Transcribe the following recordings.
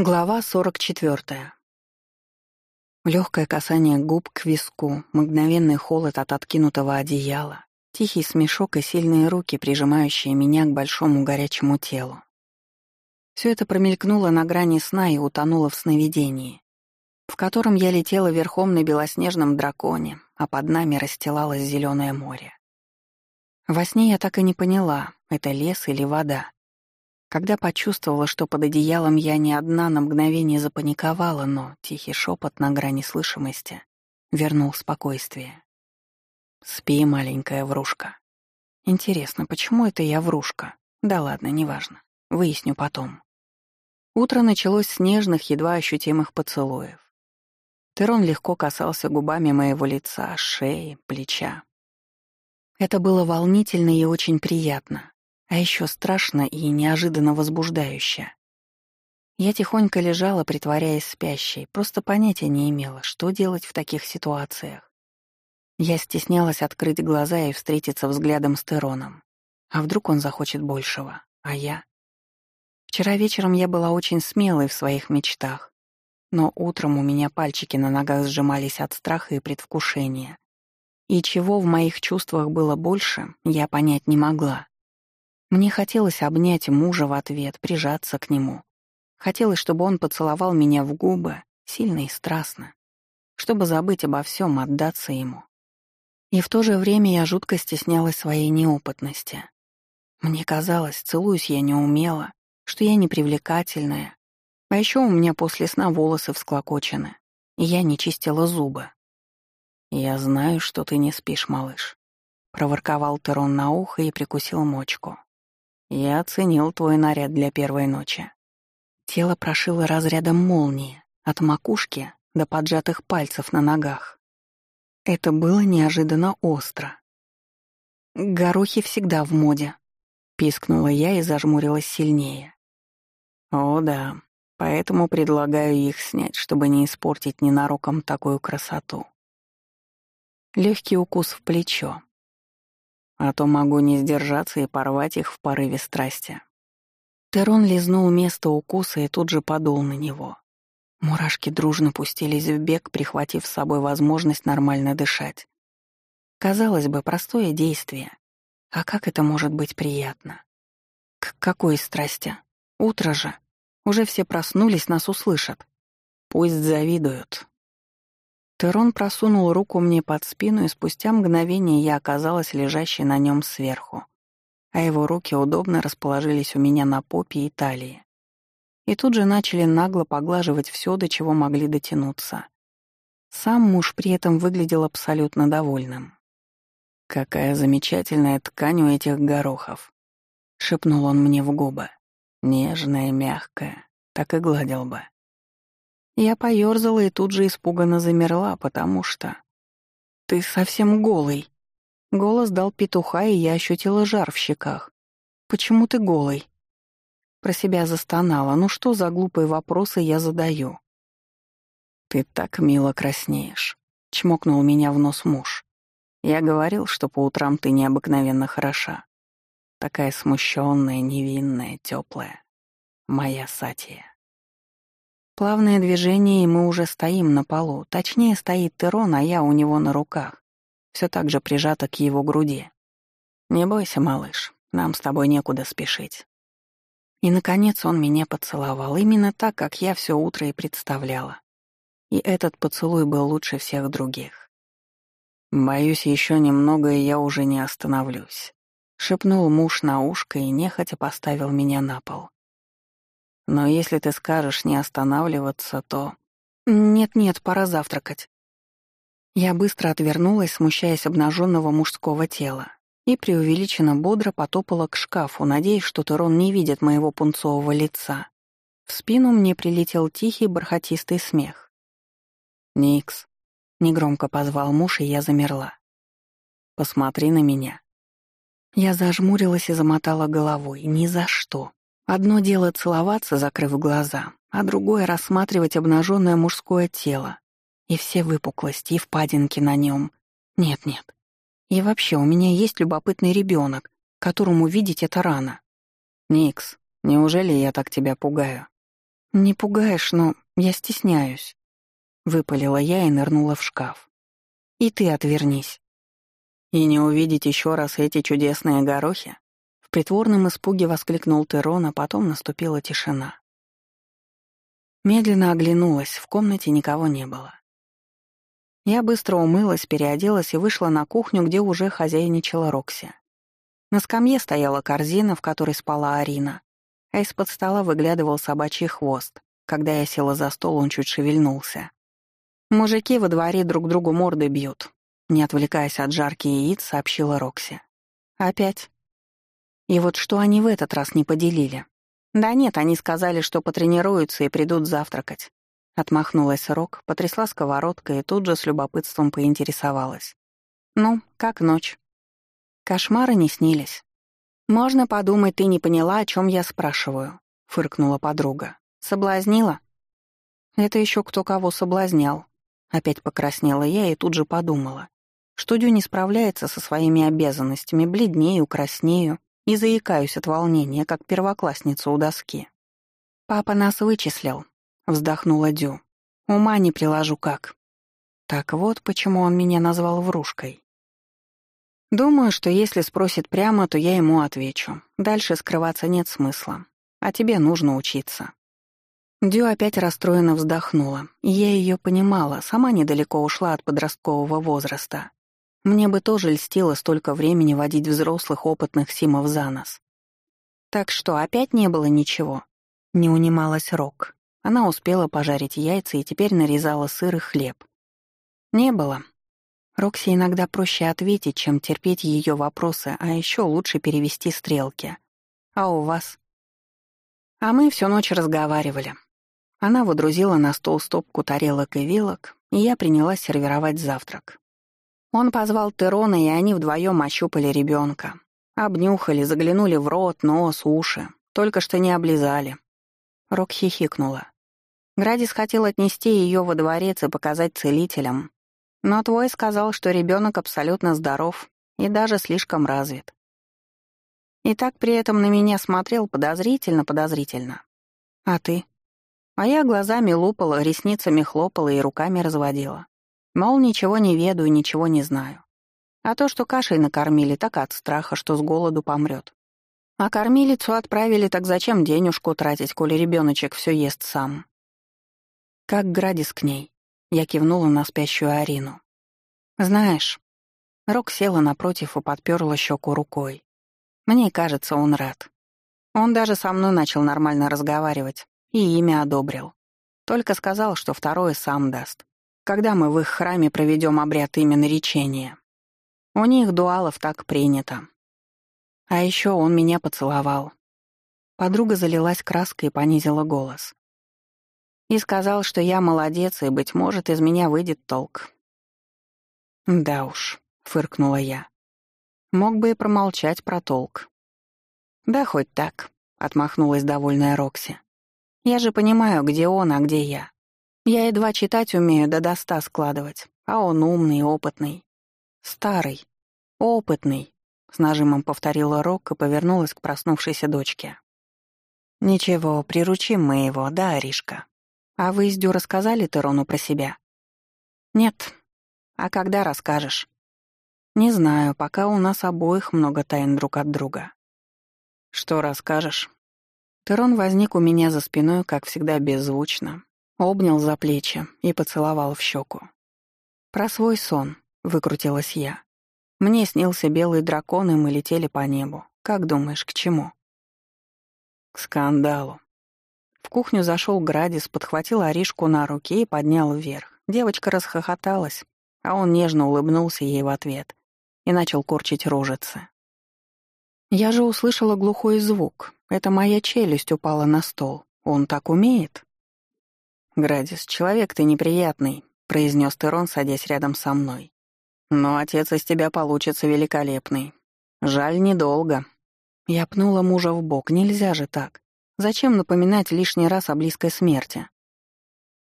Глава 44. Легкое касание губ к виску, мгновенный холод от откинутого одеяла, тихий смешок и сильные руки, прижимающие меня к большому горячему телу. Все это промелькнуло на грани сна и утонуло в сновидении, в котором я летела верхом на белоснежном драконе, а под нами расстилалось зеленое море. Во сне я так и не поняла, это лес или вода. Когда почувствовала, что под одеялом я не одна, на мгновение запаниковала, но тихий шепот на грани слышимости вернул спокойствие. «Спи, маленькая врушка». Интересно, почему это я врушка? Да ладно, неважно. Выясню потом. Утро началось с нежных, едва ощутимых поцелуев. Терон легко касался губами моего лица, шеи, плеча. Это было волнительно и очень приятно. А еще страшно и неожиданно возбуждающе. Я тихонько лежала, притворяясь спящей, просто понятия не имела, что делать в таких ситуациях. Я стеснялась открыть глаза и встретиться взглядом с Тероном. А вдруг он захочет большего? А я? Вчера вечером я была очень смелой в своих мечтах, но утром у меня пальчики на ногах сжимались от страха и предвкушения. И чего в моих чувствах было больше, я понять не могла. Мне хотелось обнять мужа в ответ, прижаться к нему. Хотелось, чтобы он поцеловал меня в губы, сильно и страстно. Чтобы забыть обо всем, отдаться ему. И в то же время я жутко стеснялась своей неопытности. Мне казалось, целуюсь я неумело, что я непривлекательная. А еще у меня после сна волосы всклокочены, и я не чистила зубы. «Я знаю, что ты не спишь, малыш», — проворковал Терон на ухо и прикусил мочку. Я оценил твой наряд для первой ночи. Тело прошило разрядом молнии, от макушки до поджатых пальцев на ногах. Это было неожиданно остро. «Горохи всегда в моде», — пискнула я и зажмурилась сильнее. «О да, поэтому предлагаю их снять, чтобы не испортить ненароком такую красоту». Легкий укус в плечо, а то могу не сдержаться и порвать их в порыве страсти. Терон лизнул место укуса и тут же подул на него. Мурашки дружно пустились в бег, прихватив с собой возможность нормально дышать. Казалось бы, простое действие. А как это может быть приятно? К какой страсти? Утро же. Уже все проснулись, нас услышат. Пусть завидуют, Терон просунул руку мне под спину, и спустя мгновение я оказалась лежащей на нем сверху, а его руки удобно расположились у меня на попе и талии. И тут же начали нагло поглаживать все, до чего могли дотянуться. Сам муж при этом выглядел абсолютно довольным. «Какая замечательная ткань у этих горохов!» — шепнул он мне в губы. «Нежная, мягкая, так и гладил бы». Я поёрзала и тут же испуганно замерла, потому что... «Ты совсем голый». Голос дал петуха, и я ощутила жар в щеках. «Почему ты голый?» Про себя застонала. Ну что за глупые вопросы я задаю? «Ты так мило краснеешь», — чмокнул меня в нос муж. «Я говорил, что по утрам ты необыкновенно хороша. Такая смущенная, невинная, теплая. Моя Сатия». Плавное движение, и мы уже стоим на полу. Точнее, стоит Терон, а я у него на руках. Все так же прижато к его груди. «Не бойся, малыш, нам с тобой некуда спешить». И, наконец, он меня поцеловал, именно так, как я все утро и представляла. И этот поцелуй был лучше всех других. «Боюсь, еще немного, и я уже не остановлюсь», — шепнул муж на ушко и нехотя поставил меня на пол. Но если ты скажешь не останавливаться, то... Нет-нет, пора завтракать. Я быстро отвернулась, смущаясь обнаженного мужского тела, и преувеличенно бодро потопала к шкафу, надеясь, что Терон не видит моего пунцового лица. В спину мне прилетел тихий бархатистый смех. «Никс», — негромко позвал муж, и я замерла. «Посмотри на меня». Я зажмурилась и замотала головой. Ни за что. Одно дело целоваться, закрыв глаза, а другое — рассматривать обнаженное мужское тело. И все выпуклости, и впадинки на нем. Нет-нет. И вообще, у меня есть любопытный ребенок, которому видеть это рано. Никс, неужели я так тебя пугаю? «Не пугаешь, но я стесняюсь», — выпалила я и нырнула в шкаф. «И ты отвернись». «И не увидеть еще раз эти чудесные горохи?» В притворном испуге воскликнул Терон, а потом наступила тишина. Медленно оглянулась, в комнате никого не было. Я быстро умылась, переоделась и вышла на кухню, где уже хозяйничала Рокси. На скамье стояла корзина, в которой спала Арина, а из-под стола выглядывал собачий хвост. Когда я села за стол, он чуть шевельнулся. «Мужики во дворе друг другу морды бьют», — не отвлекаясь от жарки яиц, сообщила Рокси. «Опять?» И вот что они в этот раз не поделили. Да нет, они сказали, что потренируются и придут завтракать. Отмахнулась Рок, потрясла сковородкой и тут же с любопытством поинтересовалась. «Ну, как ночь?» Кошмары не снились. «Можно подумать, ты не поняла, о чем я спрашиваю», — фыркнула подруга. «Соблазнила?» «Это еще кто кого соблазнял». Опять покраснела я и тут же подумала, что Дю не справляется со своими обязанностями, бледнею, краснею и заикаюсь от волнения, как первоклассница у доски. «Папа нас вычислил», — вздохнула Дю. «Ума не приложу как». Так вот, почему он меня назвал врушкой. Думаю, что если спросит прямо, то я ему отвечу. Дальше скрываться нет смысла. А тебе нужно учиться. Дю опять расстроенно вздохнула, я ее понимала, сама недалеко ушла от подросткового возраста. Мне бы тоже льстило столько времени водить взрослых опытных симов за нос. Так что опять не было ничего. Не унималась Рок. Она успела пожарить яйца и теперь нарезала сыр и хлеб. Не было. Рокси иногда проще ответить, чем терпеть ее вопросы, а еще лучше перевести стрелки. А у вас? А мы всю ночь разговаривали. Она водрузила на стол стопку тарелок и вилок, и я принялась сервировать завтрак. Он позвал Терона, и они вдвоем ощупали ребенка. Обнюхали, заглянули в рот, нос, уши. Только что не облизали. Рок хихикнула. Градис хотел отнести ее во дворец и показать целителям. Но твой сказал, что ребенок абсолютно здоров и даже слишком развит. И так при этом на меня смотрел подозрительно-подозрительно. А ты? А я глазами лупала, ресницами хлопала и руками разводила. Мол, ничего не ведаю, ничего не знаю. А то, что кашей накормили, так от страха, что с голоду помрет. А кормилицу отправили, так зачем денежку тратить, коли ребеночек все ест сам? Как Градис к ней. Я кивнула на спящую Арину. Знаешь, Рок села напротив и подперла щеку рукой. Мне кажется, он рад. Он даже со мной начал нормально разговаривать и имя одобрил. Только сказал, что второе сам даст когда мы в их храме проведем обряд имя наречения. У них дуалов так принято. А еще он меня поцеловал. Подруга залилась краской и понизила голос. И сказал, что я молодец, и, быть может, из меня выйдет толк. «Да уж», — фыркнула я. Мог бы и промолчать про толк. «Да хоть так», — отмахнулась довольная Рокси. «Я же понимаю, где он, а где я. Я едва читать умею, да до ста складывать, а он умный, опытный. Старый, опытный, — с нажимом повторила Рок и повернулась к проснувшейся дочке. «Ничего, приручим мы его, да, Аришка? А вы с Дю рассказали Терону про себя?» «Нет. А когда расскажешь?» «Не знаю, пока у нас обоих много тайн друг от друга». «Что расскажешь?» Терон возник у меня за спиной, как всегда, беззвучно, Обнял за плечи и поцеловал в щеку. «Про свой сон», — выкрутилась я. «Мне снился белый дракон, и мы летели по небу. Как думаешь, к чему?» «К скандалу». В кухню зашел Градис, подхватил Аришку на руки и поднял вверх. Девочка расхохоталась, а он нежно улыбнулся ей в ответ и начал корчить рожицы. Я же услышала глухой звук. Это моя челюсть упала на стол. Он так умеет? «Градис, человек ты неприятный», — произнес Терон, садясь рядом со мной. «Но отец из тебя получится великолепный. Жаль, недолго». Я пнула мужа в бок. Нельзя же так. Зачем напоминать лишний раз о близкой смерти?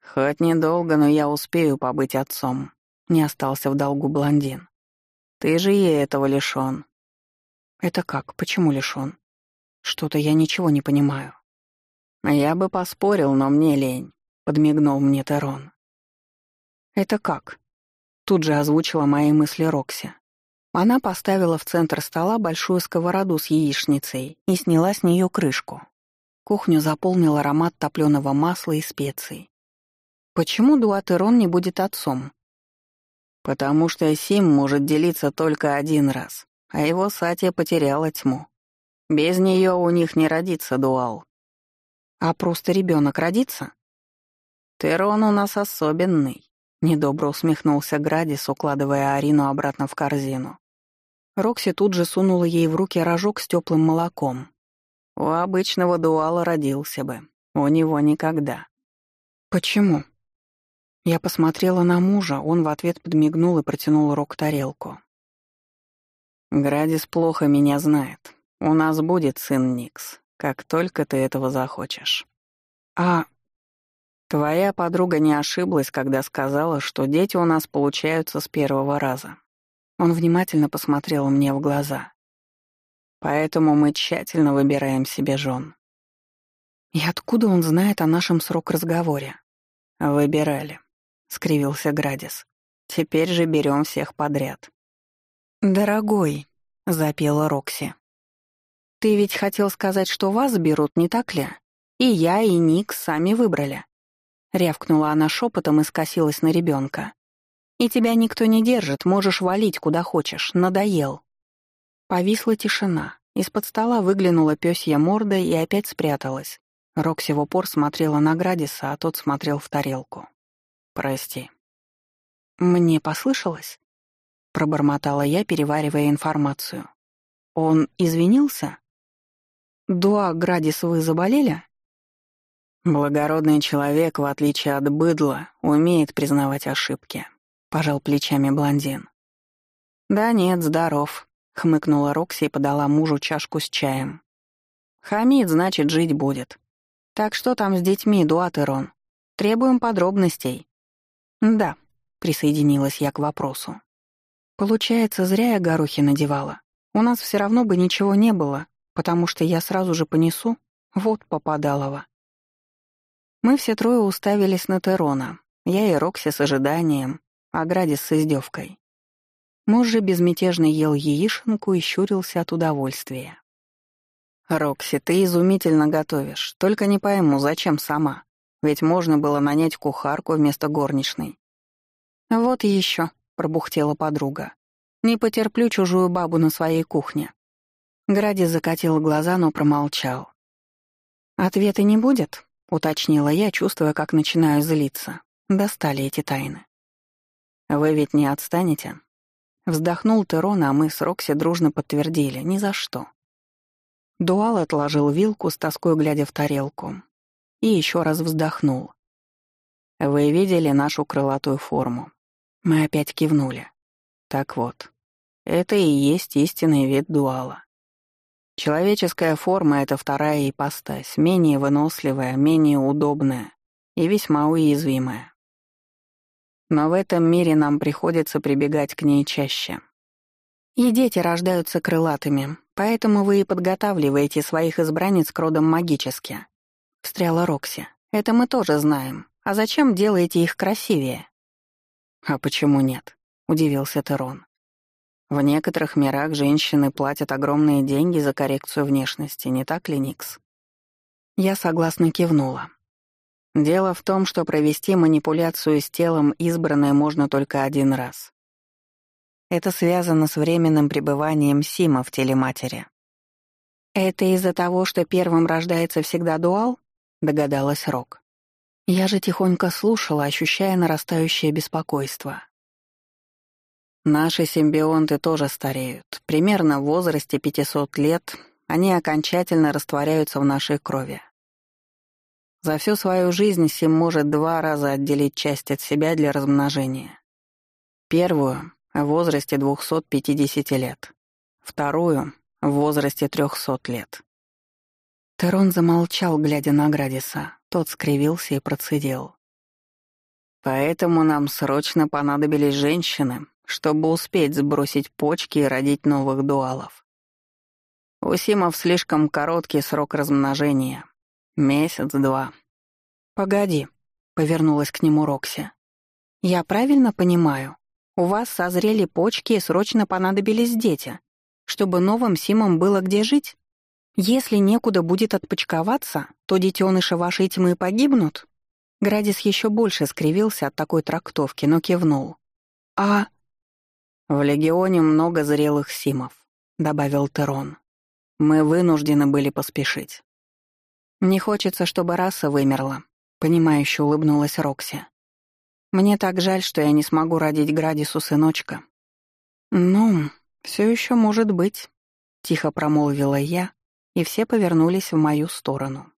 «Хоть недолго, но я успею побыть отцом», — не остался в долгу блондин. «Ты же ей этого лишён». «Это как? Почему лишён? Что-то я ничего не понимаю». «Я бы поспорил, но мне лень», — подмигнул мне Терон. «Это как?» Тут же озвучила мои мысли Рокси. Она поставила в центр стола большую сковороду с яичницей и сняла с нее крышку. Кухню заполнил аромат топленого масла и специй. Почему Дуатерон не будет отцом? Потому что Сим может делиться только один раз, а его Сатия потеряла тьму. Без нее у них не родится дуал. А просто ребенок родится? Терон у нас особенный. Недобро усмехнулся Градис, укладывая Арину обратно в корзину. Рокси тут же сунула ей в руки рожок с теплым молоком. У обычного дуала родился бы, у него никогда. Почему? Я посмотрела на мужа, он в ответ подмигнул и протянул Рок тарелку. Градис плохо меня знает. У нас будет сын Никс, как только ты этого захочешь. А Твоя подруга не ошиблась, когда сказала, что дети у нас получаются с первого раза. Он внимательно посмотрел мне в глаза. Поэтому мы тщательно выбираем себе жен. И откуда он знает о нашем срок разговоре? Выбирали, скривился Градис. Теперь же берем всех подряд. Дорогой, запела Рокси. Ты ведь хотел сказать, что вас берут, не так ли? И я, и Ник сами выбрали. Рявкнула она шепотом и скосилась на ребенка. «И тебя никто не держит, можешь валить куда хочешь, надоел». Повисла тишина. Из-под стола выглянула пёсья морда и опять спряталась. Рокси в упор смотрела на Градиса, а тот смотрел в тарелку. «Прости». «Мне послышалось?» Пробормотала я, переваривая информацию. «Он извинился?» «Дуа, Градис, вы заболели?» «Благородный человек, в отличие от быдла, умеет признавать ошибки», — пожал плечами блондин. «Да нет, здоров», — хмыкнула Рокси и подала мужу чашку с чаем. «Хамид, значит, жить будет. Так что там с детьми, Дуатерон? Требуем подробностей». «Да», — присоединилась я к вопросу. «Получается, зря я горохи надевала. У нас все равно бы ничего не было, потому что я сразу же понесу. Вот попадалова. Мы все трое уставились на Терона. Я и Рокси с ожиданием, а Градис с издевкой. Муж же безмятежно ел яишенку и щурился от удовольствия. «Рокси, ты изумительно готовишь. Только не пойму, зачем сама? Ведь можно было нанять кухарку вместо горничной». «Вот еще», — пробухтела подруга. «Не потерплю чужую бабу на своей кухне». Градис закатил глаза, но промолчал. «Ответа не будет?» — уточнила я, чувствуя, как начинаю злиться. Достали эти тайны. «Вы ведь не отстанете?» Вздохнул Терон, а мы с Рокси дружно подтвердили. «Ни за что». Дуал отложил вилку, с тоской глядя в тарелку. И еще раз вздохнул. «Вы видели нашу крылатую форму?» Мы опять кивнули. «Так вот, это и есть истинный вид дуала. Человеческая форма — это вторая ипостась, менее выносливая, менее удобная и весьма уязвимая. Но в этом мире нам приходится прибегать к ней чаще. И дети рождаются крылатыми, поэтому вы и подготавливаете своих избранниц к родам магически. Встряла Рокси. Это мы тоже знаем. А зачем делаете их красивее? А почему нет? Удивился Терон. В некоторых мирах женщины платят огромные деньги за коррекцию внешности, не так ли, Никс? Я согласно кивнула. Дело в том, что провести манипуляцию с телом избранное можно только один раз. Это связано с временным пребыванием Сима в теле матери. «Это из-за того, что первым рождается всегда дуал?» — догадалась Рок. Я же тихонько слушала, ощущая нарастающее беспокойство. Наши симбионты тоже стареют. Примерно в возрасте 500 лет они окончательно растворяются в нашей крови. За всю свою жизнь Сим может два раза отделить часть от себя для размножения. Первую — в возрасте 250 лет. Вторую — в возрасте 300 лет. Терон замолчал, глядя на Градиса. Тот скривился и процедил. «Поэтому нам срочно понадобились женщины, чтобы успеть сбросить почки и родить новых дуалов. У Симов слишком короткий срок размножения, Месяц-два. Погоди, повернулась к нему Рокси. Я правильно понимаю? У вас созрели почки и срочно понадобились дети, чтобы новым Симам было где жить? Если некуда будет отпочковаться, то детеныши вашей тьмы погибнут? Градис еще больше скривился от такой трактовки, но кивнул. А... В Легионе много зрелых Симов, добавил Терон. Мы вынуждены были поспешить. Не хочется, чтобы раса вымерла, понимающе улыбнулась Рокси. Мне так жаль, что я не смогу родить Градису сыночка. Ну, все еще может быть, тихо промолвила я, и все повернулись в мою сторону.